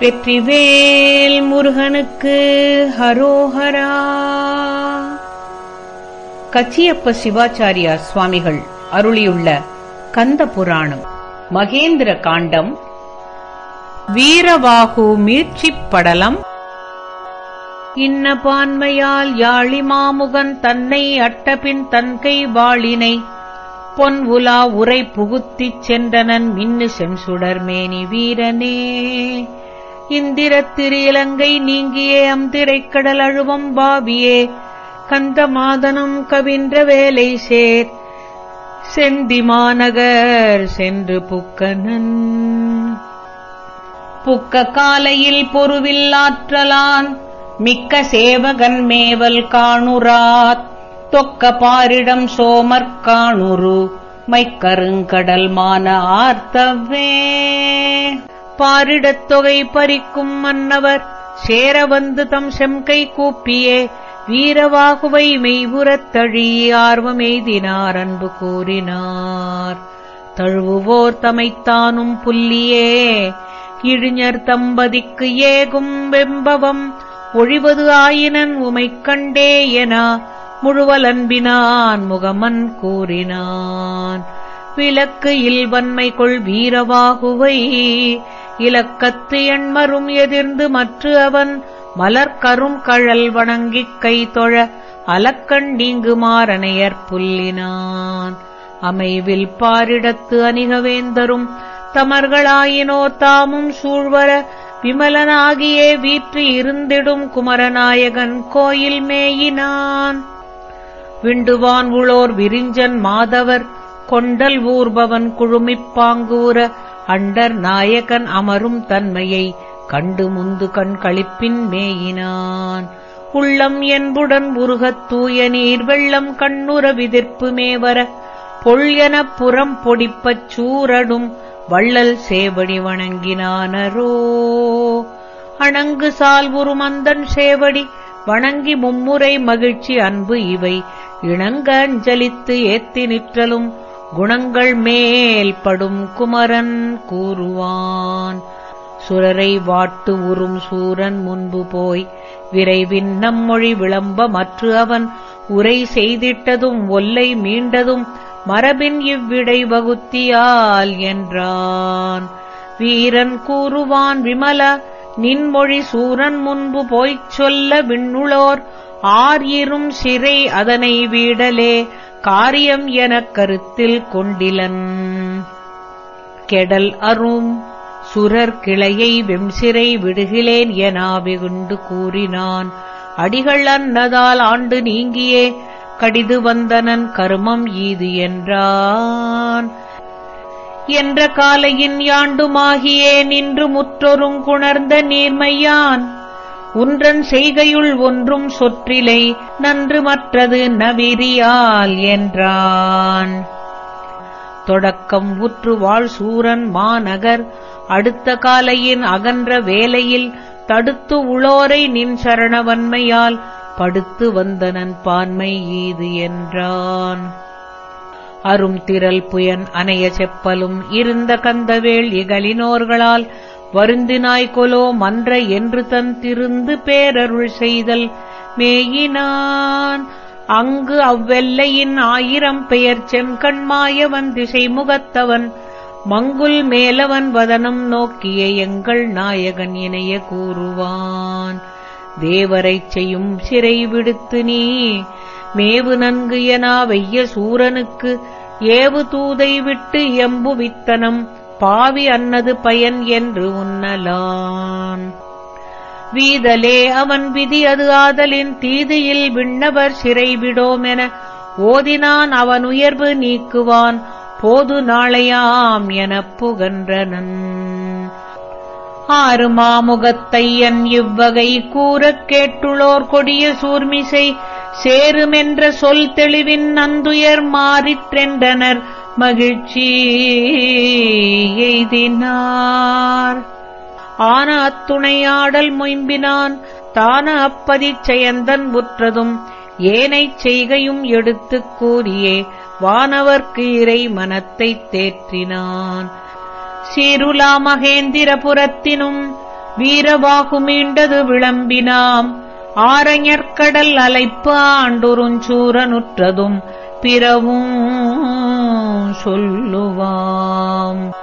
வெற்றிவேல் முருகனுக்கு ஹரோஹரா. கச்சியப்ப சிவாச்சாரியார் சுவாமிகள் அருளியுள்ள கந்த புராணம் மகேந்திர காண்டம் வீரவாகு மீட்சிப் படலம். இன்ன பான்மையால் யாழி மாமுகன் தன்னை அட்டபின் தன்கை வாளினை பொன் உலா உரை புகுத்திச் சென்றனன் மின்னு செம்சுடர் மேனி வீரனே. இந்திரத் இலங்கை நீங்கியே அம்திரைக்கடல் அழுவம் பாவியே. கந்த மாதனம் கவின்ற வேலை சேர். செந்தி மாநகர் சென்று புக்கனன். புக்க காலையில் பொருவில் ஆற்றலான் மிக்க சேவகன் மேவல் காணுராத் தொக்க பாரிடம் சோமற் காணுரு மைக்கருங்கடல் மான ஆர்த்தவே. பாரிடத் தொகை பறிக்கும் மன்னவர். சேர வந்து தம் செம்கை கூப்பியே. வீரவாகுவை மெய்புறத் தழி ஆர்வமெய்தினார் அன்பு கூறினார். தழுவுவோர் தமைத்தானும் புல்லியே. இழிஞர் தம்பதிக்கு ஏகும் வெம்பவம். ஒழிவது ஆயினன் உமைக் கண்டே என முழுவலன்பினான் முகமன் கூறினான். விளக்கு இல்வன்மை கொள் வீரவாகுவை. இலக்கத்து எண்மரும் எதிர்ந்து மற்று அவன் மலர்கரும் கழல் வணங்கிக் கை தொழ அலக்கண் நீங்குமாறனையர் புல்லினான். அமைவில் பாரிடத்து அணிகவேந்தரும் தமர்களாயினோ தாமும் சூழ்வர விமலனாகியே வீற்று இருந்திடும் குமரநாயகன் கோயில் மேயினான். விண்டுவான் உளோர் விரிஞ்சன் மாதவர் கொண்டல் ஊர்பவன் குழுமிப்பாங்கூர அண்டர் நாயகன் அமரும் தன்மையை கண்டு முந்து கண் களிப்பின் மேயினான். உள்ளம் என்புடன் உருகத் தூய நீர் வெள்ளம் கண்ணுற விதிர்ப்பு மேவர பொழியனப் புறம் பொடிப்பச் சூரடும் வள்ளல் சேவடி வணங்கினானரோ. அணங்கு சால் உருமந்தன் சேவடி வணங்கி மும்முறை மகிழ்ச்சி அன்பு இவை. இணங்க அஞ்சலித்து ஏத்தி நிற்றலும் குணங்கள் மேல் படும் குமரன் கூறுவான். சுரரை வாட்டு உறும் சூரன் முன்பு போய் விரைவின் நம்மொழி விளம்ப மற்று அவன் உரை செய்திட்டதும் ஒல்லை மீண்டதும் மரபின் இவ்விடை வகுத்தியால் என்றான். வீரன் கூறுவான் விமல நின்மொழி சூரன் முன்பு போய்ச் சொல்ல விண்ணுளோர் ஆர் இரும் சிறை அதனை வீடலே காரியம் எனக் கருத்தில் கொண்டிலன். கெடல் அரும் சுரர் கிளையை வெம்சிறை விடுகிலேன் எனாவிகுண்டு கூறினான். அடிகள் அன்னதால் ஆண்டு நீங்கியே கடிது வந்தனன் கருமம் ஈது என்றான். என்ற காலையின் யாண்டுமாகியே நின்று முற்றொருங் குணர்ந்த நீர்மையான். உன்றன் செய்கையுள் ஒன்றும் சொற்றிலை நன்று மற்றது நவிரியால் என்றான். தொடக்கம் உற்று வாழ் சூரன் மாநகர் அடுத்த காலையின் அகன்ற வேலையில் தடுத்து உளோரை நின் சரணவன்மையால் படுத்து வந்தனன் பான்மை ஈது என்றான். அரும் திரள் புயன் அணைய செப்பலும் இருந்த கந்தவேள் இகலினோர்களால் வருந்தினாய் கொலோ மன்ற என்று தன் திருந்து பேரருள் செய்தல் மேயினான். அங்கு அவ்வெல்லையின் ஆயிரம் பெயர் செம்கண்மாயவன் திசை முகத்தவன் மங்குல் மேலவன் வதனம் நோக்கிய எங்கள் நாயகன் இணைய கூறுவான். தேவரைச் செய்யும் சிறை விடுத்து நீ மேவு நன்கு எனா வெய்ய சூரனுக்கு ஏவு தூதை விட்டு எம்பு வித்தனம். பாவி அன்னது பயன் என்று உன்னலான் வீதலே அவன் விதி அது ஆதலின் தீதியில் விண்ணவர் சிறை விடோமென ஓதினான் அவன் உயர்வு நீக்குவான். போது நாளையாம் எனப் புகன்றனன். ஆறு மாமுகத்தையன் இவ்வகை கூறக் கேட்டுளோர் கொடிய சூர்மிசை சேருமென்ற சொல் தெளிவின் நந்துயர் மாறிற்றென்றனர். மகிழ்ச்சி எய்தினார். ஆன அத்துணையாடல் மொயம்பினான். தான அப்பதிச் செயந்தன் உற்றதும் ஏனைச் செய்கையும் எடுத்துக் கூறியே வானவர்க்கு இறை மனத்தைத் தேற்றினான். சீருலா மகேந்திரபுரத்தினும் வீரவாகு மீண்டது விளம்பினாம். ஆரஞர்கடல் அலைப்பு ஆண்டுருஞ்சூரனுற்றதும் பிறவும் சொல்லுவாம்.